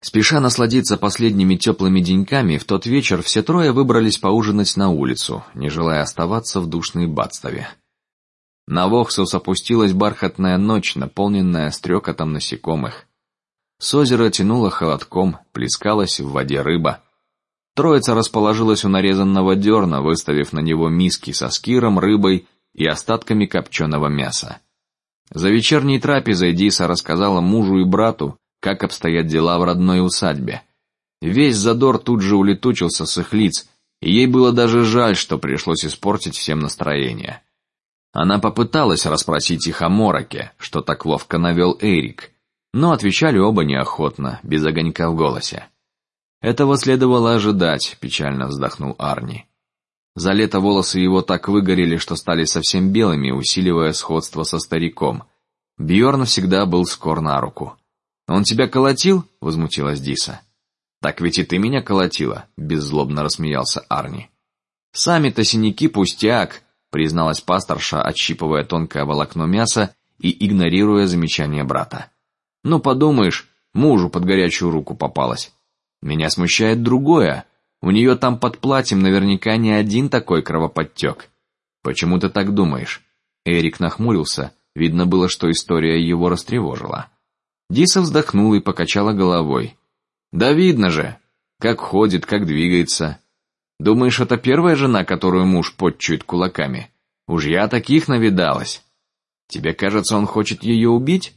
Спеша насладиться последними теплыми деньками, в тот вечер все трое выбрались поужинать на улицу, не желая оставаться в душной Бадстове. На Вохсус опустилась бархатная ночь, наполненная стрекотом насекомых. С озера тянуло холодком, плескалась в воде рыба. Троица расположилась у нарезанного дерна, выставив на него миски со скиром, рыбой и остатками копченого мяса. За вечерней трапезой Диса рассказала мужу и брату, как обстоят дела в родной усадьбе. Весь задор тут же улетучился с их лиц, и ей было даже жаль, что пришлось испортить всем настроение. Она попыталась расспросить их о Мороке, что так ловко навел Эрик, но отвечали оба неохотно, без огонька в голосе. Этого следовало ожидать, печально вздохнул Арни. За лето волосы его так выгорели, что стали совсем белыми, усиливая сходство со стариком. Бьорн всегда был скор на руку. Он тебя колотил? возмутилась Диса. Так ведь и ты меня колотила, беззлобно рассмеялся Арни. Сами-то синяки пустяк, призналась пасторша, отщипывая тонкое волокно мяса и игнорируя замечание брата. Ну подумаешь, мужу под горячую руку попалась. Меня смущает другое. У нее там под платьем наверняка не один такой кровоподтек. Почему ты так думаешь? Эрик нахмурился. Видно было, что история его растревожила. Диса вздохнула и покачала головой. Да видно же, как ходит, как двигается. Думаешь, это первая жена, которую муж подчует кулаками? Уж я таких навидалась. Тебе кажется, он хочет ее убить?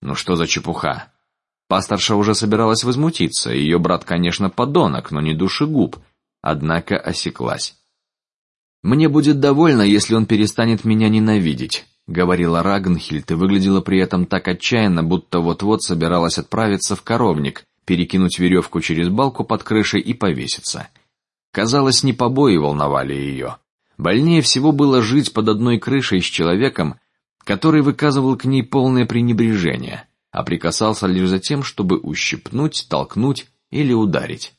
Ну что за чепуха? Пасторша уже собиралась возмутиться. Ее брат, конечно, подонок, но не душегуб. Однако осеклась. Мне будет довольно, если он перестанет меня ненавидеть говорила Рагнхильд и выглядела при этом так отчаянно, будто вот-вот собиралась отправиться в коровник, перекинуть веревку через балку под крышей и повеситься. Казалось, не побои волновали ее. Больнее всего было жить под одной крышей с человеком, который выказывал к ней полное пренебрежение, а прикасался лишь за тем, чтобы ущипнуть, толкнуть или ударить.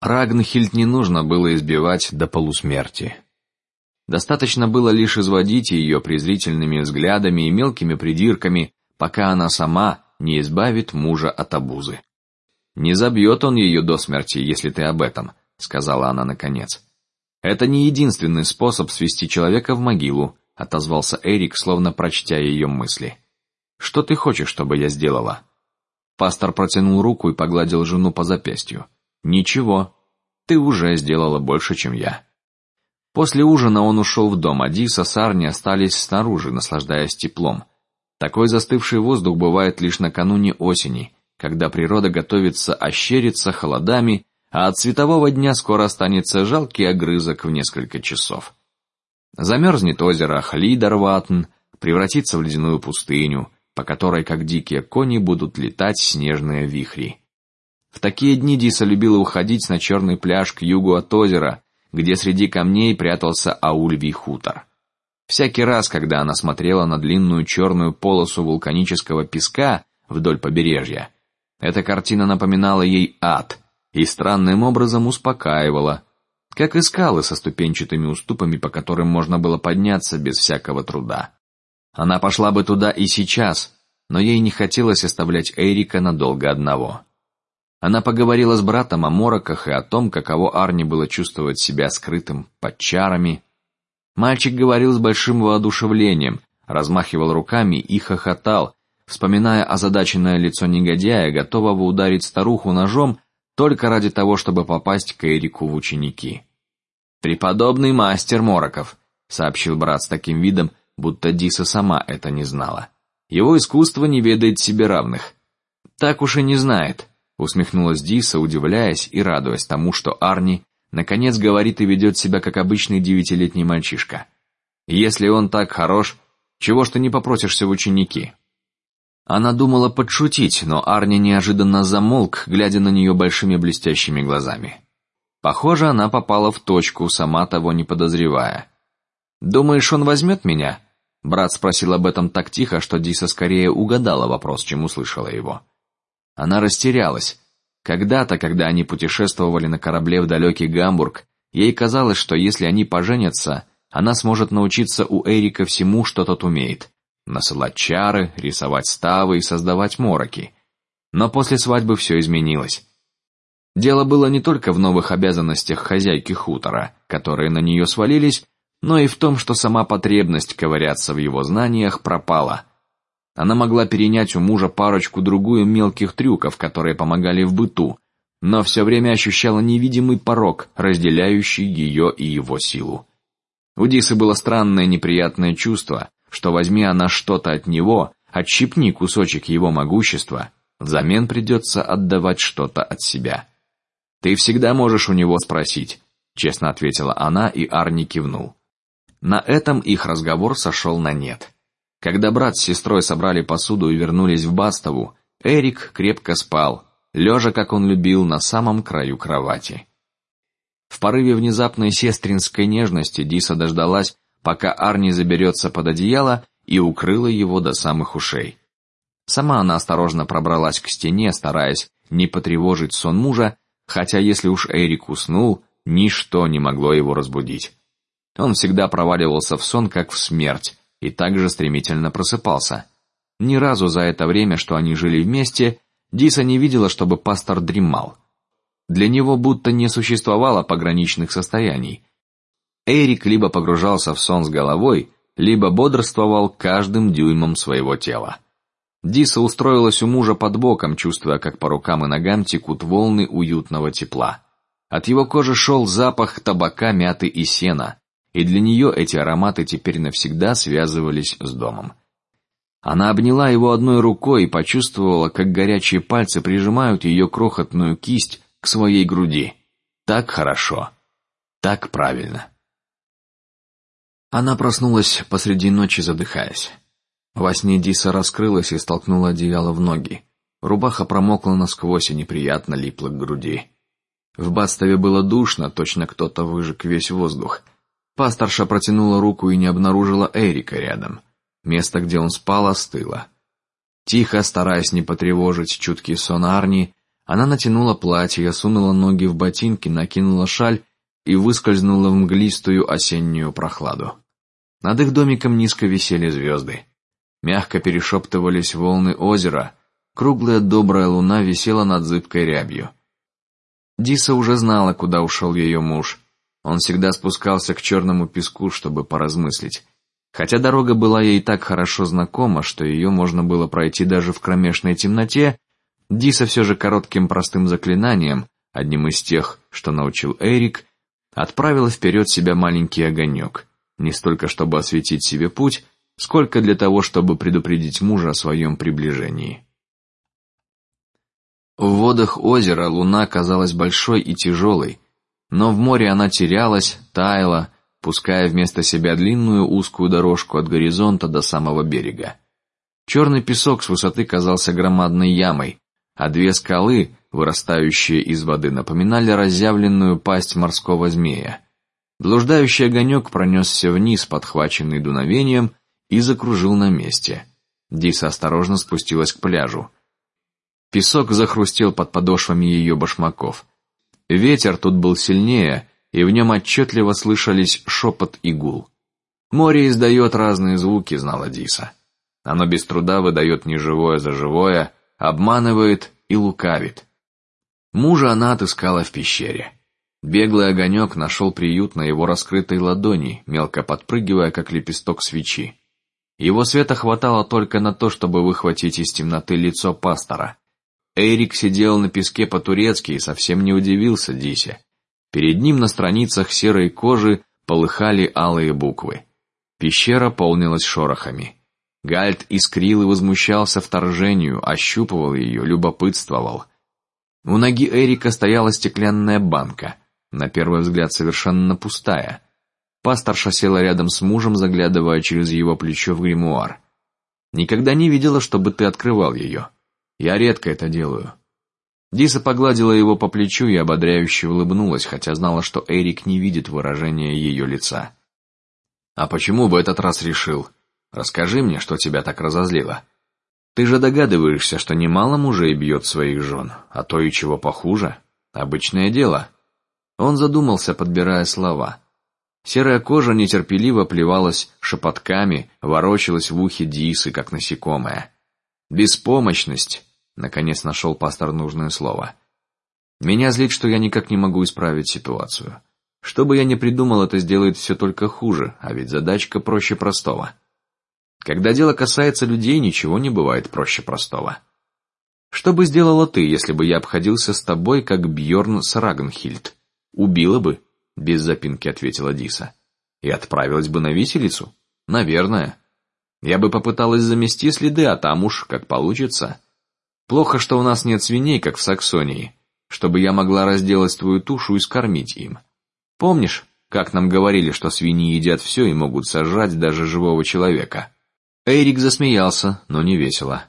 Рагнхильд не нужно было избивать до полусмерти. Достаточно было лишь изводить ее презрительными взглядами и мелкими придирками, пока она сама не избавит мужа от обузы. Не забьет он ее до смерти, если ты об этом, сказала она наконец. Это не единственный способ свести человека в могилу, отозвался Эрик, словно прочтя ее мысли. Что ты хочешь, чтобы я сделала? Пастор протянул руку и погладил жену по запястью. Ничего, ты уже сделала больше, чем я. После ужина он ушел в дом, а Диса с Арни остались снаружи, наслаждаясь теплом. Такой застывший воздух бывает лишь накануне осени, когда природа готовится ощериться холодами, а от светового дня скоро останется жалкий огрызок в несколько часов. Замерзнет озеро Хлидарватн, превратится в ледяную пустыню, по которой, как дикие кони, будут летать снежные вихри. В такие дни Диса любила уходить на черный пляж к югу от озера, где среди камней прятался Аульвий хутор. Всякий раз, когда она смотрела на длинную черную полосу вулканического песка вдоль побережья, эта картина напоминала ей ад и странным образом успокаивала, как и скалы со ступенчатыми уступами, по которым можно было подняться без всякого труда. Она пошла бы туда и сейчас, но ей не хотелось оставлять Эрика надолго одного. Она поговорила с братом о мороках и о том, каково Арни было чувствовать себя скрытым под чарами. Мальчик говорил с большим воодушевлением, размахивал руками и хохотал, вспоминая озадаченное лицо негодяя, готового ударить старуху ножом только ради того, чтобы попасть к Эрику в ученики. Преподобный мастер Мороков, сообщил брат с таким видом, будто Диса сама это не знала. Его искусство не ведает себе равных. Так уж и не знает усмехнулась Диса, удивляясь и радуясь тому, что Арни наконец говорит и ведет себя как обычный девятилетний мальчишка. Если он так хорош, чего ж ты не попросишься в ученики? Она думала подшутить, но Арни неожиданно замолк, глядя на нее большими блестящими глазами. Похоже, она попала в точку, сама того не подозревая. Думаешь, он возьмет меня? Брат спросил об этом так тихо, что Диса скорее угадала вопрос, чем услышала его. Она растерялась. Когда-то, когда они путешествовали на корабле в далекий Гамбург, ей казалось, что если они поженятся, она сможет научиться у Эрика всему, что тот умеет: насылать чары, рисовать ставы и создавать мороки. Но после свадьбы все изменилось. Дело было не только в новых обязанностях хозяйки хутора, которые на нее свалились, но и в том, что сама потребность ковыряться в его знаниях пропала. Она могла перенять у мужа парочку другую мелких трюков, которые помогали в быту, но все время ощущала невидимый порог, разделяющий ее и его силу. У Дисы было странное неприятное чувство, что возьми она что-то от него, отщипни кусочек его могущества, взамен придется отдавать что-то от себя. Ты всегда можешь у него спросить, честно ответила она, и Арни кивнул. На этом их разговор сошел на нет. Когда брат с сестрой собрали посуду и вернулись в Бастову, Эрик крепко спал, лежа, как он любил, на самом краю кровати. В порыве внезапной сестринской нежности Диса дождалась, пока Арни заберется под одеяло и укрыла его до самых ушей. Сама она осторожно пробралась к стене, стараясь не потревожить сон мужа, хотя если уж Эрик уснул, ничто не могло его разбудить. Он всегда проваливался в сон, как в смерть, и также стремительно просыпался. Ни разу за это время, что они жили вместе, Диса не видела, чтобы пастор дремал. Для него будто не существовало пограничных состояний. Эрик либо погружался в сон с головой, либо бодрствовал каждым дюймом своего тела. Диса устроилась у мужа под боком, чувствуя, как по рукам и ногам текут волны уютного тепла. От его кожи шел запах табака, мяты и сена, и для нее эти ароматы теперь навсегда связывались с домом. Она обняла его одной рукой и почувствовала, как горячие пальцы прижимают ее крохотную кисть к своей груди. Так хорошо, так правильно. Она проснулась посреди ночи, задыхаясь. Во сне Диса раскрылась и столкнула одеяло в ноги. Рубаха промокла насквозь и неприятно липла к груди. В Бастове было душно, точно кто-то выжег весь воздух. Пасторша протянула руку и не обнаружила Эрика рядом. Место, где он спал, остыло. Тихо, стараясь не потревожить чуткий сон Арни, она натянула платье, сунула ноги в ботинки, накинула шаль и выскользнула в мглистую осеннюю прохладу. Над их домиком низко висели звезды. Мягко перешептывались волны озера. Круглая добрая луна висела над зыбкой рябью. Диса уже знала, куда ушел ее муж. Он всегда спускался к черному песку, чтобы поразмыслить. Хотя дорога была ей так хорошо знакома, что ее можно было пройти даже в кромешной темноте, Диса все же коротким простым заклинанием, одним из тех, что научил Эрик, отправила вперед себя маленький огонек, не столько чтобы осветить себе путь, сколько для того, чтобы предупредить мужа о своем приближении. В водах озера луна казалась большой и тяжелой, но в море она терялась, таяла, пуская вместо себя длинную узкую дорожку от горизонта до самого берега. Черный песок с высоты казался громадной ямой, а две скалы, вырастающие из воды, напоминали разъявленную пасть морского змея. Блуждающий огонек пронесся вниз, подхваченный дуновением, и закружил на месте. Диса осторожно спустилась к пляжу. Песок захрустел под подошвами ее башмаков. Ветер тут был сильнее, и в нем отчетливо слышались шепот и гул. Море издает разные звуки, знала Диса. Оно без труда выдает неживое за живое, обманывает и лукавит. Мужа она отыскала в пещере. Беглый огонек нашел приют на его раскрытой ладони, мелко подпрыгивая, как лепесток свечи. Его света хватало только на то, чтобы выхватить из темноты лицо пастора. Эрик сидел на песке по-турецки и совсем не удивился Дисе. Перед ним на страницах серой кожи полыхали алые буквы. Пещера полнилась шорохами. Гальд искрил и возмущался вторжению, ощупывал ее, любопытствовал. У ноги Эрика стояла стеклянная банка, на первый взгляд совершенно пустая. Пасторша села рядом с мужем, заглядывая через его плечо в гримуар. Никогда не видела, чтобы ты открывал ее. Я редко это делаю. Диса погладила его по плечу и ободряюще улыбнулась, хотя знала, что Эрик не видит выражения ее лица. А почему в этот раз решил? Расскажи мне, что тебя так разозлило. Ты же догадываешься, что немало мужей бьет своих жен, а то и чего похуже. Обычное дело. Он задумался, подбирая слова. Серая кожа нетерпеливо плевалась шепотками, ворочалась в ухе Дисы, как насекомое. Беспомощность Наконец нашел пастор нужное слово. Меня злит, что я никак не могу исправить ситуацию. Что бы я ни придумал, это сделает все только хуже, а ведь задачка проще простого. Когда дело касается людей, ничего не бывает проще простого. Что бы сделала ты, если бы я обходился с тобой, как Бьорн с Рагнхильд? Убила бы, без запинки ответила Диса. И отправилась бы на виселицу? Наверное. Я бы попыталась замести следы, а там уж как получится. Плохо, что у нас нет свиней, как в Саксонии чтобы я могла разделать твою тушу и скормить им. Помнишь, как нам говорили, что свиньи едят все и могут сожрать даже живого человека? Эрик засмеялся, но не весело.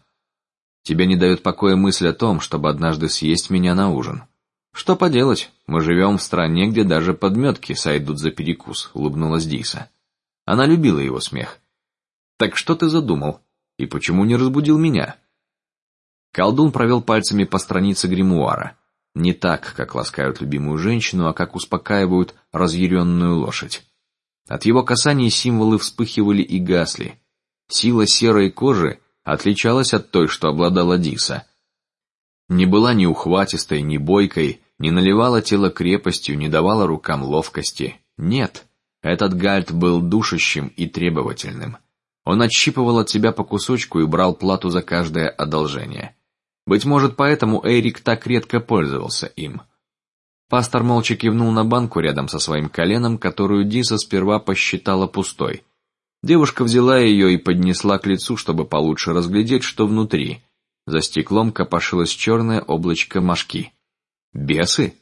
Тебе не дает покоя мысль о том, чтобы однажды съесть меня на ужин. Что поделать? Мы живем в стране, где даже подметки сойдут за перекус. Улыбнулась Диса. Она любила его смех. Так что ты задумал? И почему не разбудил меня? Колдун провел пальцами по странице гримуара. Не так, как ласкают любимую женщину, а как успокаивают разъяренную лошадь. От его касаний символы вспыхивали и гасли. Сила серой кожи отличалась от той, что обладала Диса. Не была ни ухватистой, ни бойкой, не наливала тело крепостью, не давала рукам ловкости. Нет, этот гальт был душащим и требовательным. Он отщипывал от себя по кусочку и брал плату за каждое одолжение. Быть может, поэтому Эрик так редко пользовался им. Пастор молча кивнул на банку рядом со своим коленом, которую Диса сперва посчитала пустой. Девушка взяла ее и поднесла к лицу, чтобы получше разглядеть, что внутри. За стеклом копошилось черное облачко мошки. Бесы?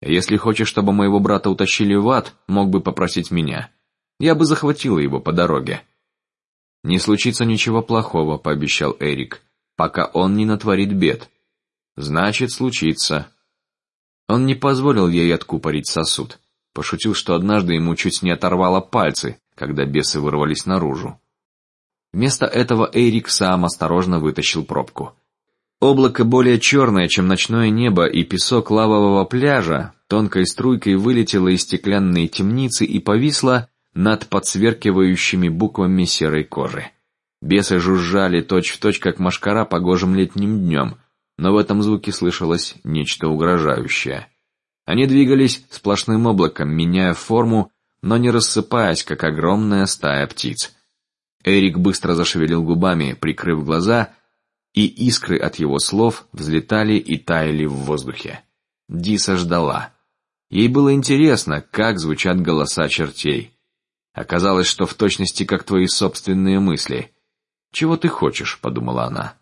Если хочешь, чтобы моего брата утащили в ад, мог бы попросить меня. Я бы захватила его по дороге. Не случится ничего плохого, пообещал Эрик пока он не натворит бед. Значит, случится. Он не позволил ей откупорить сосуд. Пошутил, что однажды ему чуть не оторвало пальцы, когда бесы вырвались наружу. Вместо этого Эрик сам осторожно вытащил пробку. Облако более черное, чем ночное небо и песок лавового пляжа, тонкой струйкой вылетело из стеклянной темницы и повисло над подсверкивающими буквами серой кожи. Бесы жужжали точь-в-точь, точь, как машкара погожим летним днем, но в этом звуке слышалось нечто угрожающее. Они двигались сплошным облаком, меняя форму, но не рассыпаясь, как огромная стая птиц. Эрик быстро зашевелил губами, прикрыв глаза, и искры от его слов взлетали и таяли в воздухе. Диса ждала. Ей было интересно, как звучат голоса чертей. Оказалось, что в точности как твои собственные мысли. Чего ты хочешь? подумала она.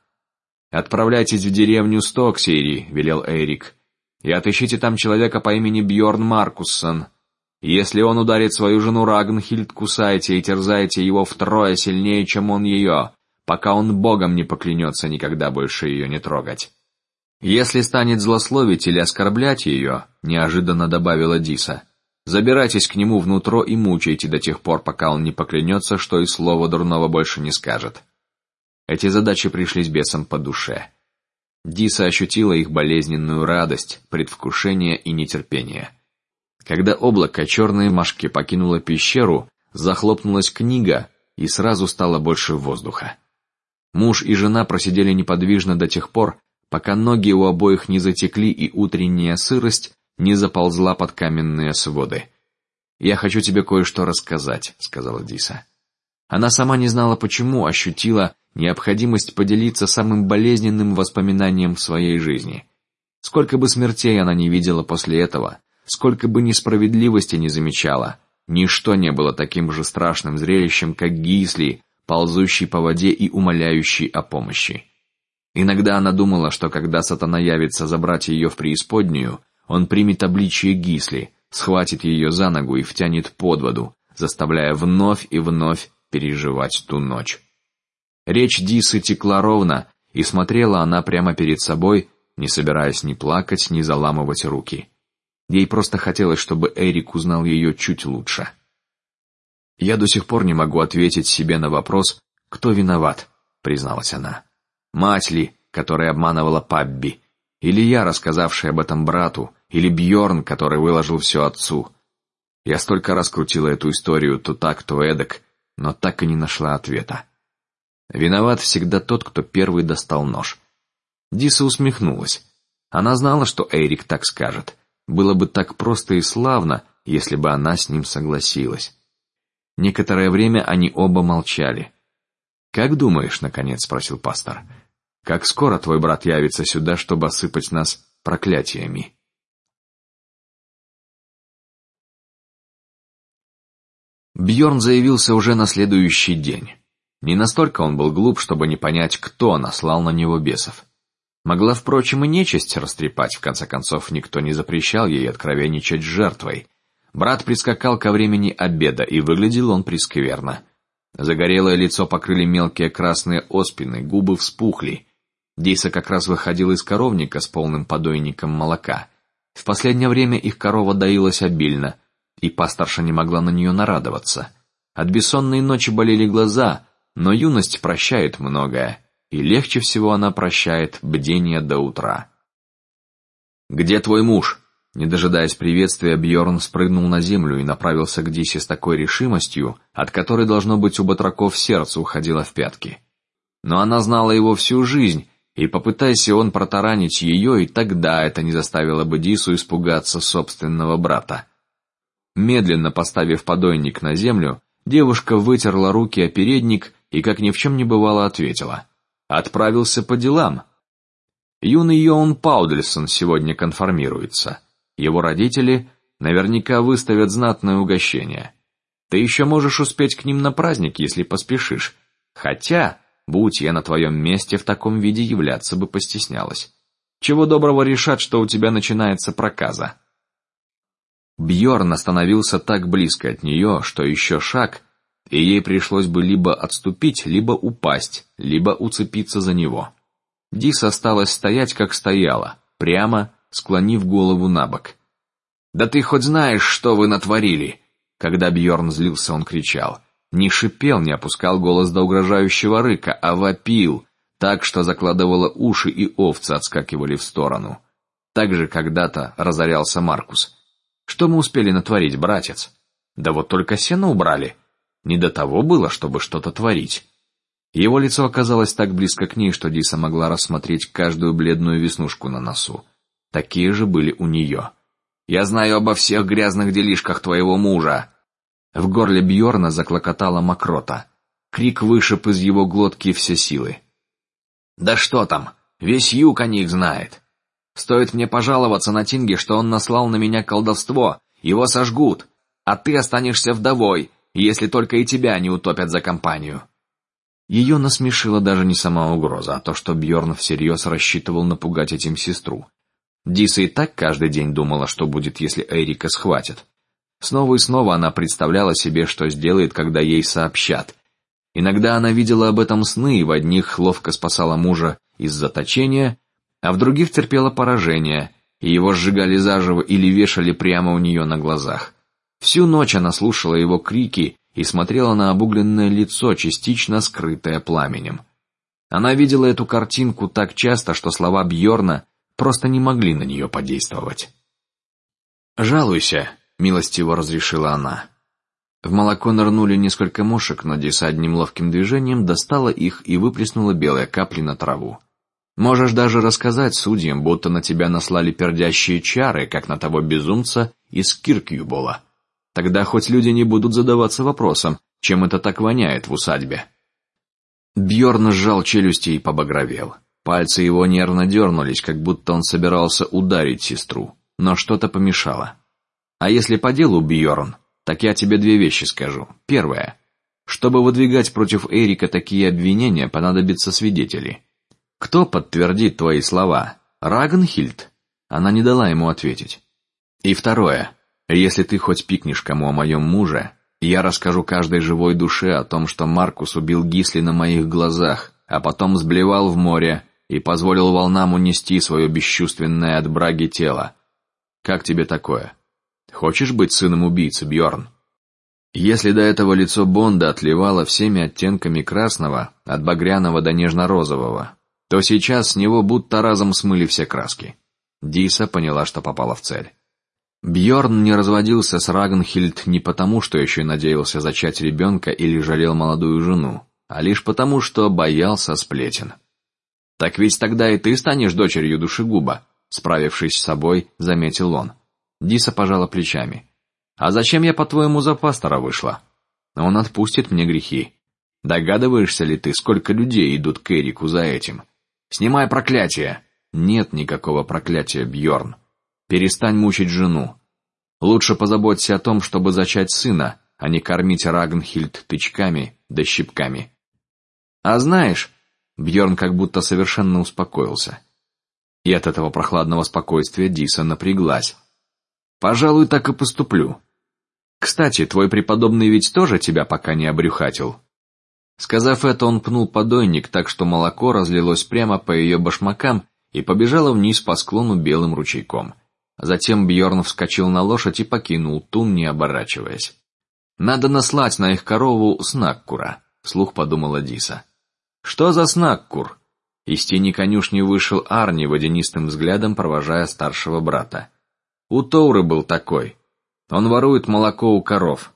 Отправляйтесь в деревню Стоксери, велел Эрик, и отыщите там человека по имени Бьорн Маркуссон. Если он ударит свою жену Рагнхильд, кусайте и терзайте его втрое сильнее, чем он ее, пока он богом не поклянется никогда больше ее не трогать. Если станет злословить или оскорблять ее, неожиданно добавила Диса, забирайтесь к нему внутрь и мучайте до тех пор, пока он не поклянется, что и слова дурного больше не скажет. Эти задачи пришлись бесам по душе. Диса ощутила их болезненную радость, предвкушение и нетерпение. Когда облако черной мошки покинуло пещеру, захлопнулась книга и сразу стало больше воздуха. Муж и жена просидели неподвижно до тех пор, пока ноги у обоих не затекли и утренняя сырость не заползла под каменные своды. Я хочу тебе кое-что рассказать, сказала Диса. Она сама не знала почему, ощутила необходимость поделиться самым болезненным воспоминанием в своей жизни. Сколько бы смертей она не видела после этого, сколько бы несправедливости не замечала, ничто не было таким же страшным зрелищем, как Гисли, ползущий по воде и умоляющий о помощи. Иногда она думала, что когда сатана явится забрать ее в преисподнюю, он примет обличие Гисли, схватит ее за ногу и втянет под воду, заставляя вновь и вновь переживать ту ночь. Речь Дисы текла ровно, и смотрела она прямо перед собой, не собираясь ни плакать, ни заламывать руки. Ей просто хотелось, чтобы Эрик узнал ее чуть лучше. Я до сих пор не могу ответить себе на вопрос, кто виноват, призналась она. Мать ли, которая обманывала Пабби, или я, рассказавший об этом брату, или Бьорн, который выложил все отцу. Я столько раз крутила эту историю то так, то эдак, но так и не нашла ответа. Виноват всегда тот, кто первый достал нож. Диса усмехнулась. Она знала, что Эрик так скажет. Было бы так просто и славно, если бы она с ним согласилась. Некоторое время они оба молчали. Как думаешь, наконец спросил пастор, как скоро твой брат явится сюда, чтобы осыпать нас проклятиями? Бьорн заявился уже на следующий день. Не настолько он был глуп, чтобы не понять, кто наслал на него бесов. Могла, впрочем, и нечисть растрепать. В конце концов, никто не запрещал ей откровенничать с жертвой. Брат прискакал ко времени обеда, и выглядел он прискверно. Загорелое лицо покрыли мелкие красные оспины, губы вспухли. Дейса как раз выходил из коровника с полным подойником молока. В последнее время их корова доилась обильно и пасторша не могла на нее нарадоваться. От бессонной ночи болели глаза, но юность прощает многое, и легче всего она прощает бдение до утра. Где твой муж? Не дожидаясь приветствия, Бьорн спрыгнул на землю и направился к Дисе с такой решимостью, от которой должно быть у батраков сердце уходило в пятки. Но она знала его всю жизнь, и попытайся он протаранить ее, и тогда это не заставило бы Дису испугаться собственного брата. Медленно поставив подойник на землю, девушка вытерла руки о передник и, как ни в чем не бывало, ответила: "Отправился по делам. Юный Йоун Паудельсон сегодня конформируется. Его родители наверняка выставят знатное угощение. Ты еще можешь успеть к ним на праздник, если поспешишь. Хотя, будь я на твоем месте, в таком виде являться бы постеснялась. Чего доброго решат, что у тебя начинается проказа." Бьорн остановился так близко от нее, что еще шаг, и ей пришлось бы либо отступить, либо упасть, либо уцепиться за него. Дис осталась стоять, как стояла, прямо, склонив голову на бок. Да ты хоть знаешь, что вы натворили? Когда Бьорн злился, он кричал, не шипел, не опускал голос до угрожающего рыка, а вопил, так что закладывало уши и овцы отскакивали в сторону. Так же когда-то разорялся Маркус. Что мы успели натворить, братец? Да вот только сено убрали. Не до того было, чтобы что-то творить. Его лицо оказалось так близко к ней, что Диса могла рассмотреть каждую бледную веснушку на носу. Такие же были у нее. Я знаю обо всех грязных делишках твоего мужа. В горле Бьорна заклокотала мокрота. Крик вышиб из его глотки все силы. Да что там, весь юг о них знает. Стоит мне пожаловаться на Тинге, что он наслал на меня колдовство, его сожгут, а ты останешься вдовой, если только и тебя не утопят за компанию. Ее насмешила даже не сама угроза, а то, что Бьорн всерьез рассчитывал напугать этим сестру. Диса и так каждый день думала, что будет, если Эрика схватят. Снова и снова она представляла себе, что сделает, когда ей сообщат. Иногда она видела об этом сны и в одних ловко спасала мужа из заточения, а в других терпела поражение, и его сжигали заживо или вешали прямо у нее на глазах. Всю ночь она слушала его крики и смотрела на обугленное лицо, частично скрытое пламенем. Она видела эту картинку так часто, что слова Бьорна просто не могли на нее подействовать. Жалуйся, милостиво разрешила она. В молоко нырнули несколько мушек, но Диса одним ловким движением достала их и выплеснула белые капли на траву. Можешь даже рассказать судьям, будто на тебя наслали пердящие чары, как на того безумца из Киркьюбола. Тогда хоть люди не будут задаваться вопросом, чем это так воняет в усадьбе. Бьорн сжал челюсти и побагровел. Пальцы его нервно дернулись, как будто он собирался ударить сестру, но что-то помешало. А если по делу, Бьорн, так я тебе две вещи скажу. Первое: чтобы выдвигать против Эрика такие обвинения, понадобятся свидетели. Кто подтвердит твои слова? Рагнхильд? Она не дала ему ответить. И второе: если ты хоть пикнешь кому о моем муже, я расскажу каждой живой душе о том, что Маркус убил Гисли на моих глазах, а потом сблевал в море и позволил волнам унести свое бесчувственное от браги тело. Как тебе такое? Хочешь быть сыном убийцы, Бьорн? Если до этого лицо Бонда отливало всеми оттенками красного, от багряного до нежно-розового, то сейчас с него будто разом смыли все краски. Диса поняла, что попала в цель. Бьорн не разводился с Рагнхильд не потому, что еще надеялся зачать ребенка или жалел молодую жену, а лишь потому, что боялся сплетен. Так ведь тогда и ты станешь дочерью душегуба, справившись с собой, заметил он. Диса пожала плечами. А зачем я по-твоему за пастора вышла? Он отпустит мне грехи. Догадываешься ли ты, сколько людей идут к Эрику за этим? Снимай проклятие. Нет никакого проклятия, Бьорн. Перестань мучить жену. Лучше позаботься о том, чтобы зачать сына, а не кормить Рагнхильд тычками да щипками. А знаешь, Бьорн как будто совершенно успокоился. И от этого прохладного спокойствия Диса напряглась. Пожалуй, так и поступлю. Кстати, твой преподобный ведь тоже тебя пока не обрюхатил. Сказав это, он пнул подойник так, что молоко разлилось прямо по ее башмакам и побежало вниз по склону белым ручейком. Затем Бьорн вскочил на лошадь и покинул тун, не оборачиваясь. Надо наслать на их корову снаккура, слух подумала Диса. Что за снаккур? Из тени конюшни вышел Арни водянистым взглядом, провожая старшего брата. У Тоуры был такой. Он ворует молоко у коров.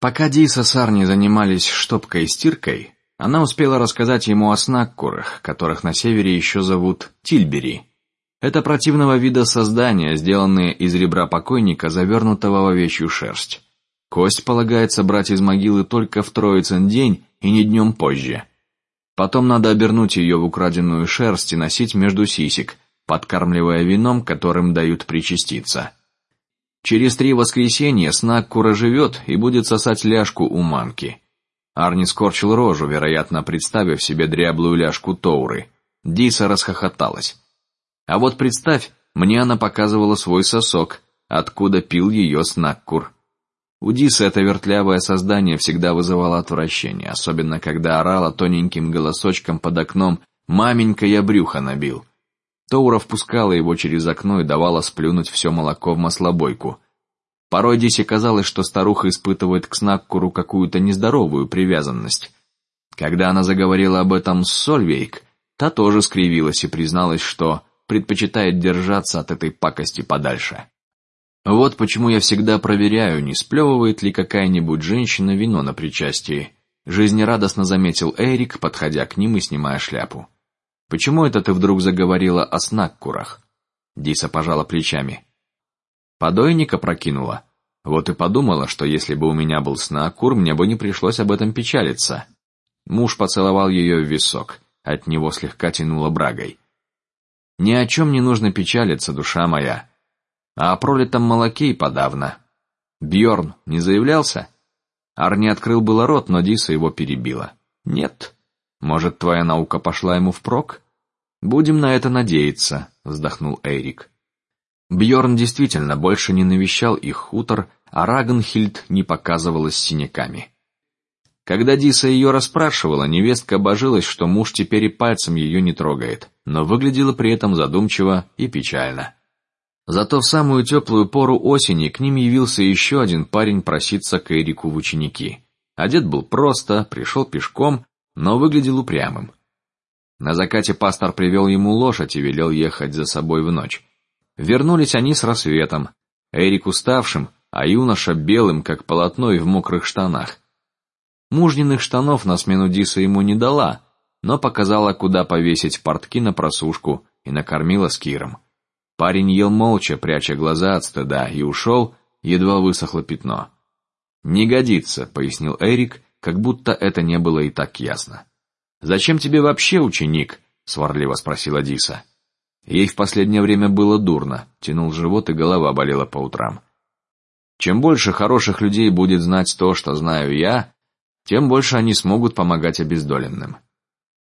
Пока Диса с Арни занимались штопкой и стиркой, она успела рассказать ему о снаккурах, которых на севере еще зовут тильбери. Это противного вида создания, сделанные из ребра покойника, завернутого в овечью шерсть. Кость полагается брать из могилы только в Троицын день и не днем позже. Потом надо обернуть ее в украденную шерсть и носить между сисек, подкармливая вином, которым дают причаститься. Через три воскресенья Снаккура живет и будет сосать ляжку у манки. Арни скорчил рожу, вероятно, представив себе дряблую ляжку Тоуры. Диса расхохоталась. А вот представь, мне она показывала свой сосок, откуда пил ее Снаккур. У Дисы это вертлявое создание всегда вызывало отвращение, особенно когда орала тоненьким голосочком под окном: "Маменька, я брюхо набил". Тоура впускала его через окно и давала сплюнуть все молоко в маслобойку. Порой Дисе казалось, что старуха испытывает к Снаккуру какую-то нездоровую привязанность. Когда она заговорила об этом с Сольвейк, та тоже скривилась и призналась, что предпочитает держаться от этой пакости подальше. Вот почему я всегда проверяю, не сплевывает ли какая-нибудь женщина вино на причастии. Жизнерадостно заметил Эрик, подходя к ним и снимая шляпу. Почему это ты вдруг заговорила о снаккурах? Диса пожала плечами. Подойника прокинула. Вот и подумала, что если бы у меня был снаккур, мне бы не пришлось об этом печалиться. Муж поцеловал ее в висок, от него слегка тянуло брагой. Ни о чем не нужно печалиться, душа моя. А о пролитом молоке и подавно. Бьорн не заявлялся? Арни открыл было рот, но Диса его перебила. Нет. Может, твоя наука пошла ему впрок? Будем на это надеяться, вздохнул Эрик. Бьорн действительно больше не навещал их хутор, а Рагенхильд не показывалась синяками. Когда Диса ее расспрашивала, невестка божилась, что муж теперь и пальцем ее не трогает, но выглядела при этом задумчиво и печально. Зато в самую теплую пору осени к ним явился еще один парень проситься к Эрику в ученики. Одет был просто, пришел пешком, но выглядел упрямым. На закате пастор привел ему лошадь и велел ехать за собой в ночь. Вернулись они с рассветом. Эрик уставшим, а юноша белым, как полотно и в мокрых штанах. Мужниных штанов на смену Диса ему не дала, но показала, куда повесить портки на просушку и накормила скиром. Парень ел молча, пряча глаза от стыда, и ушел, едва высохло пятно. Не годится, пояснил Эрик как будто это не было и так ясно. Зачем тебе вообще ученик? сварливо спросила Диса. Ей в последнее время было дурно, тянул живот и голова болела по утрам. Чем больше хороших людей будет знать то, что знаю я, тем больше они смогут помогать обездоленным.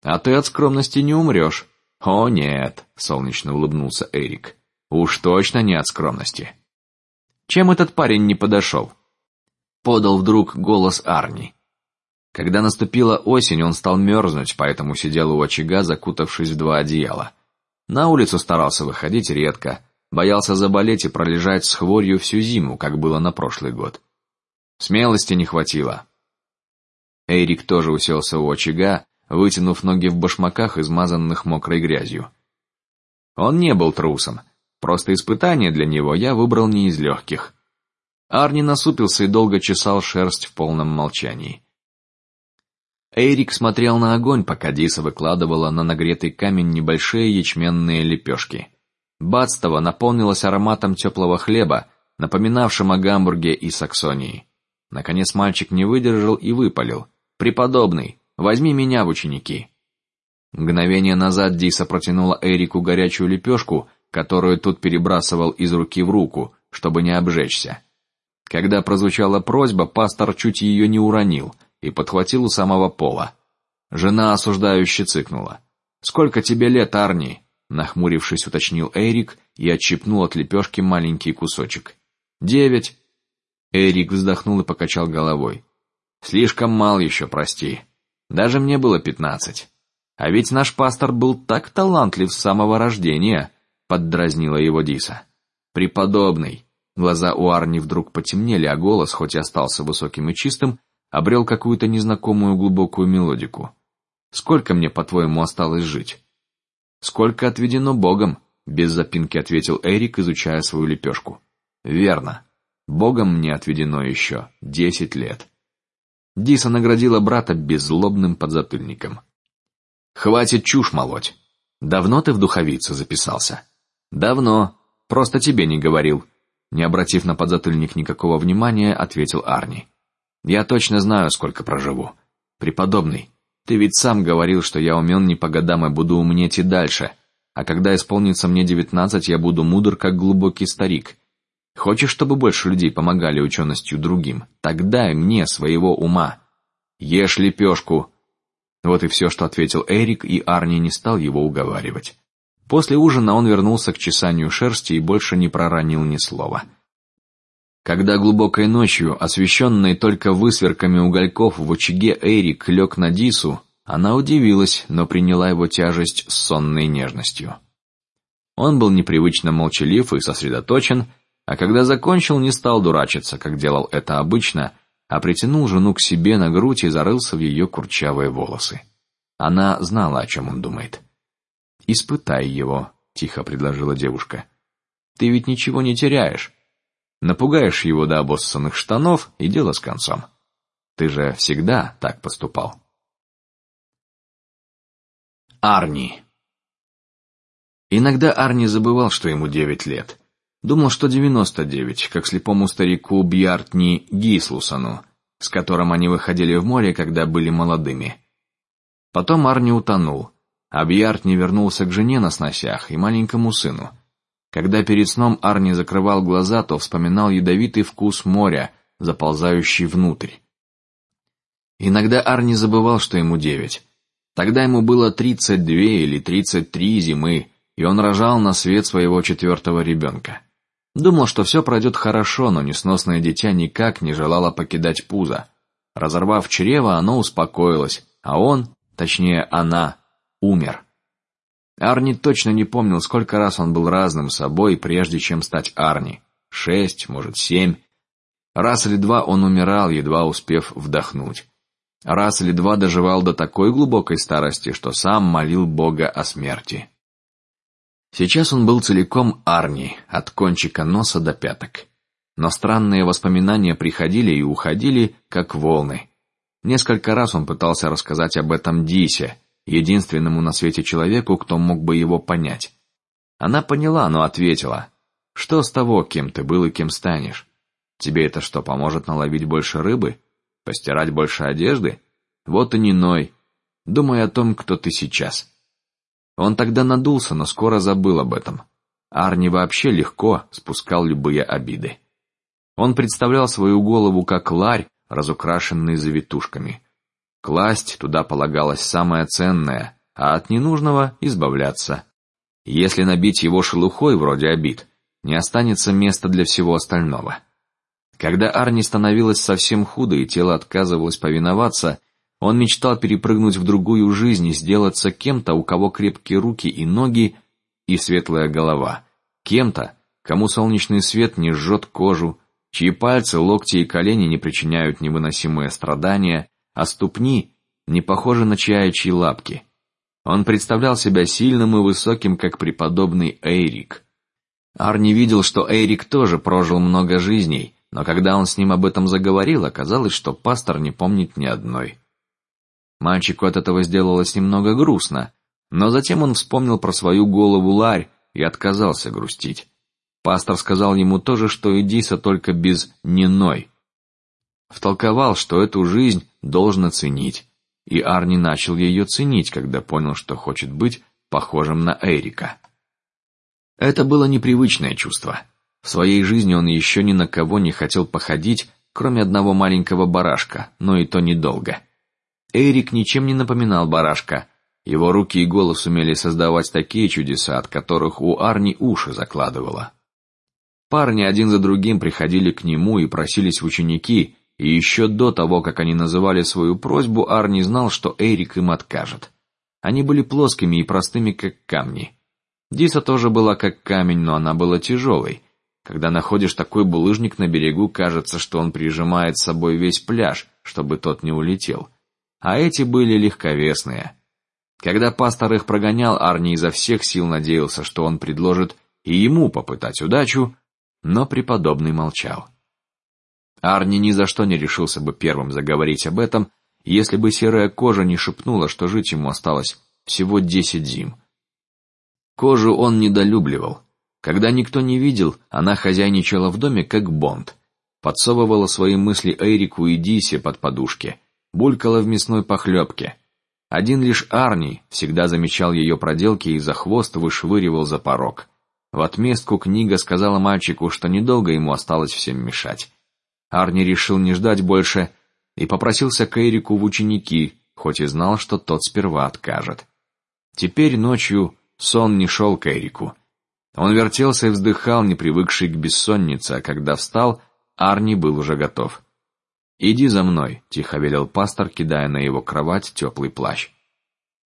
А ты от скромности не умрешь. О нет, солнечно улыбнулся Эрик. Уж точно не от скромности. Чем этот парень не подошел? Подал вдруг голос Арни. Когда наступила осень, он стал мерзнуть, поэтому сидел у очага, закутавшись в два одеяла. На улицу старался выходить редко, боялся заболеть и пролежать с хворью всю зиму, как было на прошлый год. Смелости не хватило. Эрик тоже уселся у очага, вытянув ноги в башмаках, измазанных мокрой грязью. Он не был трусом, просто испытание для него я выбрал не из легких. Арни насупился и долго чесал шерсть в полном молчании. Эрик смотрел на огонь, пока Диса выкладывала на нагретый камень небольшие ячменные лепешки. Бадство наполнилось ароматом теплого хлеба, напоминавшим о Гамбурге и Саксонии. Наконец мальчик не выдержал и выпалил: "Преподобный, возьми меня в ученики". Мгновение назад Диса протянула Эрику горячую лепешку, которую тот перебрасывал из руки в руку, чтобы не обжечься. Когда прозвучала просьба, пастор чуть ее не уронил и подхватил у самого пола. Жена осуждающе цыкнула. Сколько тебе лет, Арни? Нахмурившись, уточнил Эрик и отщипнул от лепешки маленький кусочек. Девять. Эрик вздохнул и покачал головой. Слишком мал еще, прости. Даже мне было пятнадцать. А ведь наш пастор был так талантлив с самого рождения, поддразнила его Диса. Преподобный. Глаза у Арни вдруг потемнели, а голос, хоть и остался высоким и чистым, обрел какую-то незнакомую глубокую мелодику. Сколько мне, по-твоему, осталось жить? Сколько отведено Богом? Без запинки ответил Эрик, изучая свою лепешку. Верно. Богом мне отведено еще десять лет. Диса наградила брата беззлобным подзатыльником. Хватит чушь молоть. Давно ты в духовице записался? Давно. Просто тебе не говорил. Не обратив на подзатыльник никакого внимания, ответил Арни. Я точно знаю, сколько проживу. Преподобный, ты ведь сам говорил, что я умен не по годам и буду умнеть и дальше. А когда исполнится мне девятнадцать, я буду мудр, как глубокий старик. Хочешь, чтобы больше людей помогали ученостью другим? Тогда и мне своего ума. Ешь лепешку. Вот и все, что ответил Эрик, и Арни не стал его уговаривать. После ужина он вернулся к чесанию шерсти и больше не проронил ни слова. Когда глубокой ночью, освещенной только высверками угольков в очаге, Эрик лег на Дису, она удивилась, но приняла его тяжесть с сонной нежностью. Он был непривычно молчалив и сосредоточен, а когда закончил, не стал дурачиться, как делал это обычно, а притянул жену к себе на грудь и зарылся в ее курчавые волосы. Она знала, о чем он думает. Испытай его, тихо предложила девушка. Ты ведь ничего не теряешь. Напугаешь его до обоссанных штанов и дело с концом. Ты же всегда так поступал. Арни. Иногда Арни забывал, что ему девять лет. Думал, что девяносто девять, как слепому старику Бьяртни Гислусону, с которым они выходили в море, когда были молодыми. Потом Арни утонул, а Бьяртни вернулся к жене на сносях и маленькому сыну. Когда перед сном Арни закрывал глаза, то вспоминал ядовитый вкус моря, заползающий внутрь. Иногда Арни забывал, что ему девять. Тогда ему было тридцать две или тридцать три зимы, и он рожал на свет своего четвертого ребенка. Думал, что все пройдет хорошо, но несносное дитя никак не желало покидать пузо. Разорвав чрево, оно успокоилось, а он, точнее она, умер. Арни точно не помнил, сколько раз он был разным собой, прежде чем стать Арни. Шесть, может, семь. Раз или два он умирал, едва успев вдохнуть. Раз или два доживал до такой глубокой старости, что сам молил Бога о смерти. Сейчас он был целиком Арни, от кончика носа до пяток. Но странные воспоминания приходили и уходили, как волны. Несколько раз он пытался рассказать об этом Дисе, единственному на свете человеку, кто мог бы его понять. Она поняла, но ответила: "Что с того, кем ты был и кем станешь? Тебе это что поможет наловить больше рыбы, постирать больше одежды? Вот и не ной. Думай о том, кто ты сейчас". Он тогда надулся, но скоро забыл об этом. Арни вообще легко спускал любые обиды. Он представлял свою голову как ларь, разукрашенный завитушками. Класть туда полагалось самое ценное, а от ненужного избавляться. Если набить его шелухой вроде обид, не останется места для всего остального. Когда Арни становилось совсем худо и тело отказывалось повиноваться, он мечтал перепрыгнуть в другую жизнь и сделаться кем-то, у кого крепкие руки и ноги и светлая голова, кем-то, кому солнечный свет не жжет кожу, чьи пальцы, локти и колени не причиняют невыносимые страдания, а ступни не похожи на чьи лапки. Он представлял себя сильным и высоким, как преподобный Эйрик. Арни видел, что Эйрик тоже прожил много жизней, но когда он с ним об этом заговорил, оказалось, что пастор не помнит ни одной. Мальчику от этого сделалось немного грустно, но затем он вспомнил про свою голову ларь и отказался грустить. Пастор сказал ему то же, что и Диса, только без неной. Втолковал, что эту жизнь должно ценить, и Арни начал ее ценить, когда понял, что хочет быть похожим на Эрика. Это было непривычное чувство. В своей жизни он еще ни на кого не хотел походить, кроме одного маленького барашка, но и то недолго. Эрик ничем не напоминал барашка. Его руки и голос умели создавать такие чудеса, от которых у Арни уши закладывало. Парни один за другим приходили к нему и просились в ученики, и еще до того, как они называли свою просьбу, Арни знал, что Эрик им откажет. Они были плоскими и простыми, как камни. Диса тоже была как камень, но она была тяжелой. Когда находишь такой булыжник на берегу, кажется, что он прижимает с собой весь пляж, чтобы тот не улетел. А эти были легковесные. Когда пастор их прогонял, Арни изо всех сил надеялся, что он предложит и ему попытать удачу, но преподобный молчал. Арни ни за что не решился бы первым заговорить об этом, если бы серая кожа не шепнула, что жить ему осталось всего десять зим. Кожу он недолюбливал. Когда никто не видел, она хозяйничала в доме как Бонд, подсовывала свои мысли Эрику и Дисе под подушки, булькала в мясной похлебке. Один лишь Арни всегда замечал ее проделки и за хвост вышвыривал за порог. В отместку книга сказала мальчику, что недолго ему осталось всем мешать. Арни решил не ждать больше и попросился к Эрику в ученики, хоть и знал, что тот сперва откажет. Теперь ночью сон не шел к Эрику. Он вертелся и вздыхал, не привыкший к бессоннице, а когда встал, Арни был уже готов. Иди за мной, тихо велел пастор, кидая на его кровать теплый плащ.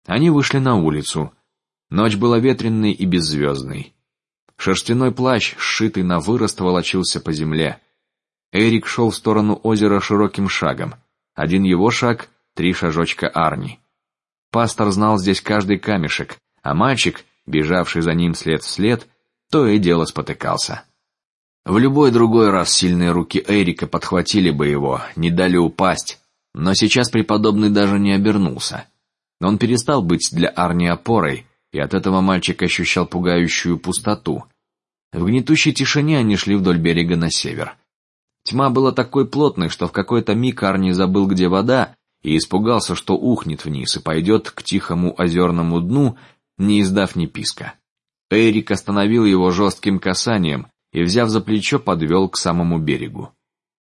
Они вышли на улицу. Ночь была ветреной и беззвездной. Шерстяной плащ, сшитый на вырост, волочился по земле. Эрик шел в сторону озера широким шагом. Один его шаг, три шажочка Арни. Пастор знал здесь каждый камешек, а мальчик, бежавший за ним след в след, то и дело спотыкался. В любой другой раз сильные руки Эрика подхватили бы его, не дали упасть, но сейчас преподобный даже не обернулся. Он перестал быть для Арни опорой, и от этого мальчик ощущал пугающую пустоту. В гнетущей тишине они шли вдоль берега на север. Тьма была такой плотной, что в какой-то миг Арни забыл, где вода, и испугался, что ухнет вниз и пойдет к тихому озерному дну, не издав ни писка. Эрик остановил его жестким касанием и, взяв за плечо, подвел к самому берегу.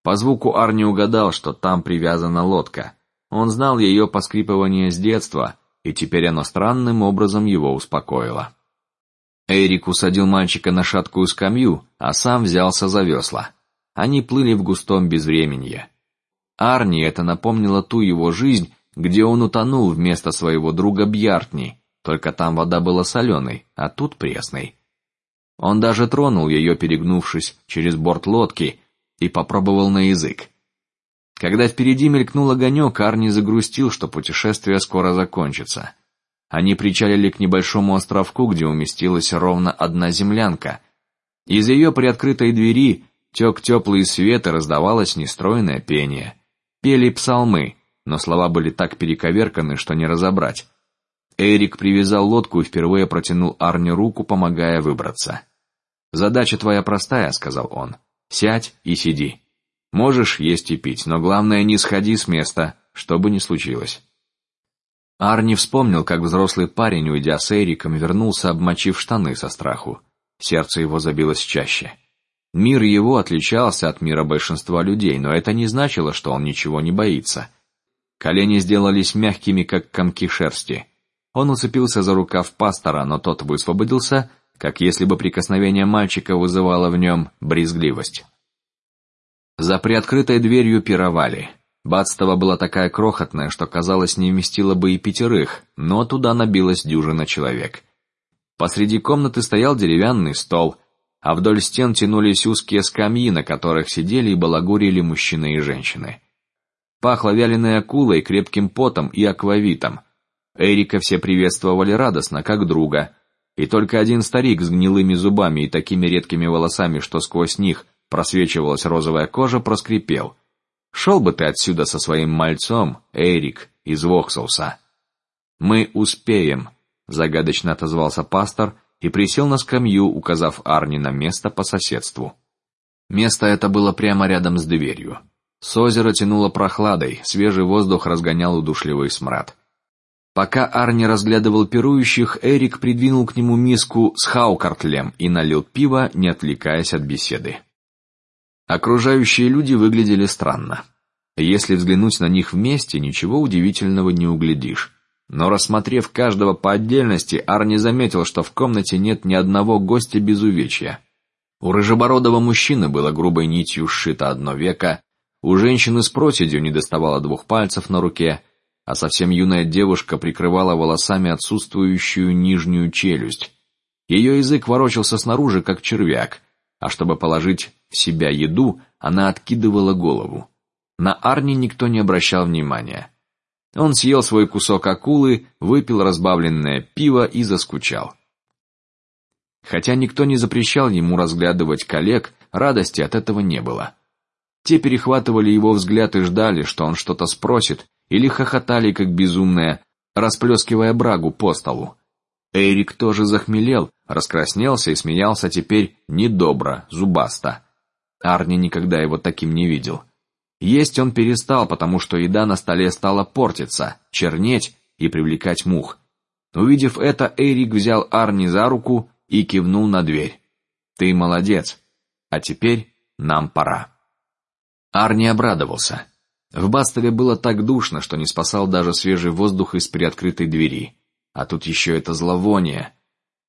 По звуку Арни угадал, что там привязана лодка. Он знал ее поскрипывание с детства и теперь оно странным образом его успокоило. Эрик усадил мальчика на шаткую скамью, а сам взялся за весла. Они плыли в густом безвременье. Арни это напомнило ту его жизнь, где он утонул вместо своего друга Бьяртни, только там вода была соленой, а тут пресной. Он даже тронул ее, перегнувшись через борт лодки, и попробовал на язык. Когда впереди мелькнул огонек, Арни загрустил, что путешествие скоро закончится. Они причалили к небольшому островку, где уместилась ровно одна землянка. Из ее приоткрытой двери тек теплый свет и раздавалось нестройное пение. Пели псалмы, но слова были так перековерканы, что не разобрать. Эрик привязал лодку и впервые протянул Арни руку, помогая выбраться. Задача твоя простая, сказал он. Сядь и сиди. Можешь есть и пить, но главное не сходи с места, что бы ни случилось. Арни вспомнил, как взрослый парень, уйдя с Эриком, вернулся, обмочив штаны со страху. Сердце его забилось чаще. Мир его отличался от мира большинства людей, но это не значило, что он ничего не боится. Колени сделались мягкими, как комки шерсти. Он уцепился за рукав пастора, но тот высвободился, как если бы прикосновение мальчика вызывало в нем брезгливость. За приоткрытой дверью пировали. Бадство была такая крохотная, что казалось не вместило бы и пятерых, но туда набилась дюжина человек. Посреди комнаты стоял деревянный стол, а вдоль стен тянулись узкие скамьи, на которых сидели и балагурили мужчины и женщины. Пахло вяленой акулой, крепким потом и аквавитом. Эрика все приветствовали радостно, как друга, и только один старик с гнилыми зубами и такими редкими волосами, что сквозь них просвечивалась розовая кожа, проскрипел: "Шел бы ты отсюда со своим мальцом, Эрик, из Воксауса. Мы успеем, загадочно отозвался пастор и присел на скамью, указав Арни на место по соседству. Место это было прямо рядом с дверью. С озера тянуло прохладой, свежий воздух разгонял удушливый смрад. Пока Арни разглядывал пирующих, Эрик придвинул к нему миску с хаукартлем и налил пива, не отвлекаясь от беседы. Окружающие люди выглядели странно. Если взглянуть на них вместе, ничего удивительного не углядишь. Но рассмотрев каждого по отдельности, Арни заметил, что в комнате нет ни одного гостя без увечья. У рыжебородого мужчины было грубой нитью сшито одно веко, у женщины с проседью не доставало двух пальцев на руке, а совсем юная девушка прикрывала волосами отсутствующую нижнюю челюсть. Ее язык ворочался снаружи, как червяк, а чтобы положить в себя еду, она откидывала голову. На Арни никто не обращал внимания. Он съел свой кусок акулы, выпил разбавленное пиво и заскучал. Хотя никто не запрещал ему разглядывать коллег, радости от этого не было. Те перехватывали его взгляд и ждали, что он что-то спросит, или хохотали как безумные, расплескивая брагу по столу. Эрик тоже захмелел, раскраснелся и смеялся теперь недобро, зубасто. Арни никогда его таким не видел. Есть он перестал, потому что еда на столе стала портиться, чернеть и привлекать мух. Увидев это, Эрик взял Арни за руку и кивнул на дверь. Ты молодец, а теперь нам пора. Арни обрадовался. В Бастове было так душно, что не спасал даже свежий воздух из приоткрытой двери. А тут еще это зловоние.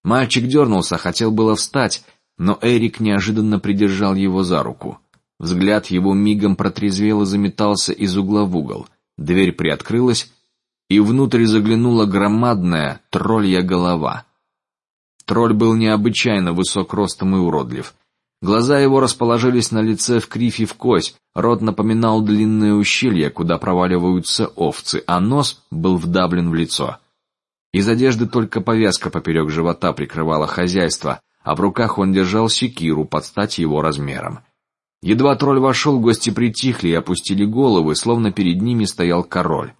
Мальчик дернулся, хотел было встать, но Эрик неожиданно придержал его за руку. Взгляд его мигом протрезвел и заметался из угла в угол. Дверь приоткрылась, и внутрь заглянула громадная троллья голова. Тролль был необычайно высок ростом и уродлив. Глаза его расположились на лице в кривь и в кость, рот напоминал длинное ущелье, куда проваливаются овцы, а нос был вдавлен в лицо. Из одежды только повязка поперек живота прикрывала хозяйство, а в руках он держал секиру под стать его размером. Едва тролль вошел, гости притихли и опустили головы, словно перед ними стоял король.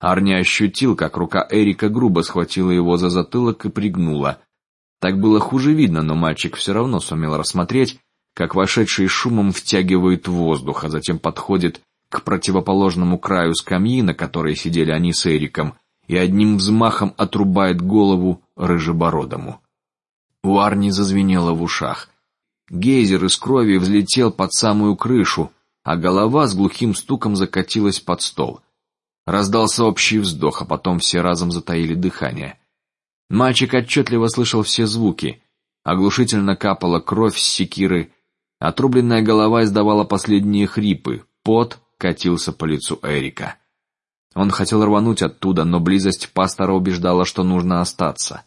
Арни ощутил, как рука Эрика грубо схватила его за затылок и пригнула. Так было хуже видно, но мальчик все равно сумел рассмотреть, как вошедший шумом втягивает воздух, а затем подходит к противоположному краю скамьи, на которой сидели они с Эриком, и одним взмахом отрубает голову рыжебородому. У Арни зазвенело в ушах. Гейзер из крови взлетел под самую крышу, а голова с глухим стуком закатилась под стол. Раздался общий вздох, а потом все разом затаили дыхание. Мальчик отчетливо слышал все звуки. Оглушительно капала кровь с секиры, отрубленная голова издавала последние хрипы, пот катился по лицу Эрика. Он хотел рвануть оттуда, но близость пастора убеждала, что нужно остаться.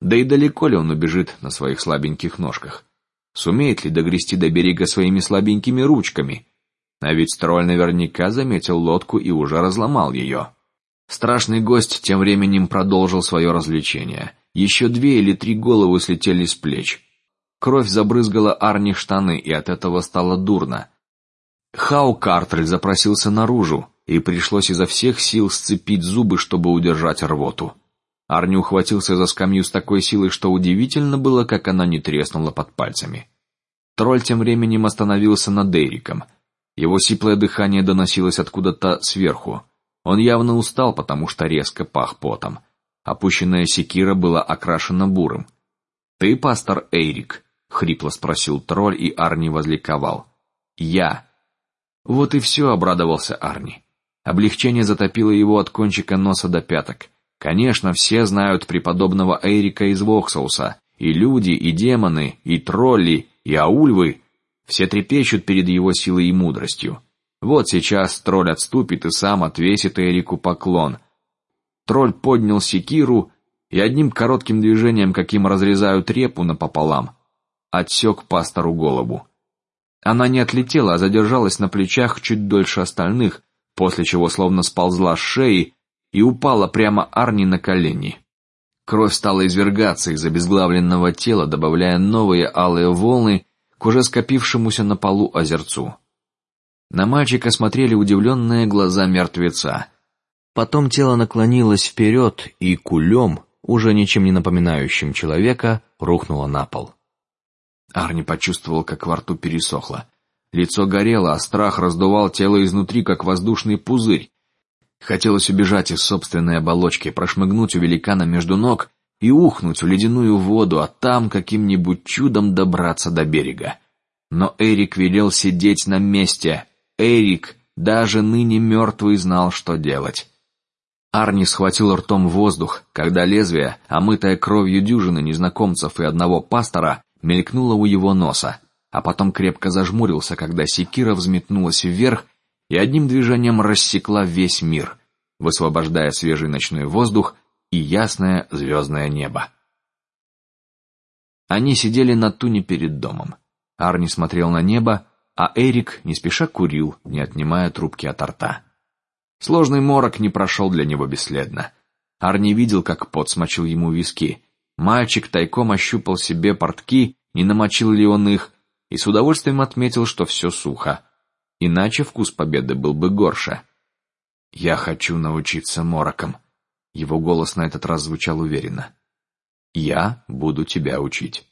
Да и далеко ли он убежит на своих слабеньких ножках? Сумеет ли догрести до берега своими слабенькими ручками? А ведь тролль наверняка заметил лодку и уже разломал ее. Страшный гость тем временем продолжил свое развлечение. Еще две или три головы слетели с плеч. Кровь забрызгала Арни штаны, и от этого стало дурно. Хау Картрель запросился наружу, и пришлось изо всех сил сцепить зубы, чтобы удержать рвоту. Арни ухватился за скамью с такой силой, что удивительно было, как она не треснула под пальцами. Тролль тем временем остановился над Эриком. Его сиплое дыхание доносилось откуда-то сверху. Он явно устал, потому что резко пах потом. Опущенная секира была окрашена бурым. Ты пастор Эйрик? Хрипло спросил тролль, и Арни возликовал. Я. Вот и все, обрадовался Арни. Облегчение затопило его от кончика носа до пяток. Конечно, все знают преподобного Эйрика из Воксауса, и люди, и демоны, и тролли, и аульвы, все трепещут перед его силой и мудростью. Вот сейчас тролль отступит и сам отвесит Эрику поклон. Тролль поднял секиру и одним коротким движением, каким разрезают репу напополам, отсек пастору голову. Она не отлетела, а задержалась на плечах чуть дольше остальных, после чего словно сползла с шеи и упала прямо Арни на колени. Кровь стала извергаться из обезглавленного тела, добавляя новые алые волны к уже скопившемуся на полу озерцу. На мальчика смотрели удивленные глаза мертвеца. Потом тело наклонилось вперед и кулем, уже ничем не напоминающим человека, рухнуло на пол. Арни почувствовал, как во рту пересохло. Лицо горело, а страх раздувал тело изнутри, как воздушный пузырь. Хотелось убежать из собственной оболочки, прошмыгнуть у великана между ног и ухнуть в ледяную воду, а там каким-нибудь чудом добраться до берега. Но Эрик велел сидеть на месте. Эрик, даже ныне мертвый, знал, что делать. Арни схватил ртом воздух, когда лезвие, омытое кровью дюжины незнакомцев и одного пастора, мелькнуло у его носа а потом крепко зажмурился, когда секира взметнулась вверх и одним движением рассекла весь мир, высвобождая свежий ночной воздух и ясное звездное небо. Они сидели на туне перед домом. Арни смотрел на небо, а Эрик не спеша курил, не отнимая трубки от рта. Сложный морок не прошел для него бесследно. Арни видел, как пот смочил ему виски. Мальчик тайком ощупал себе портки, не намочил ли он их, и с удовольствием отметил, что все сухо. Иначе вкус победы был бы горше. Я хочу научиться морокам. Его голос на этот раз звучал уверенно. Я буду тебя учить.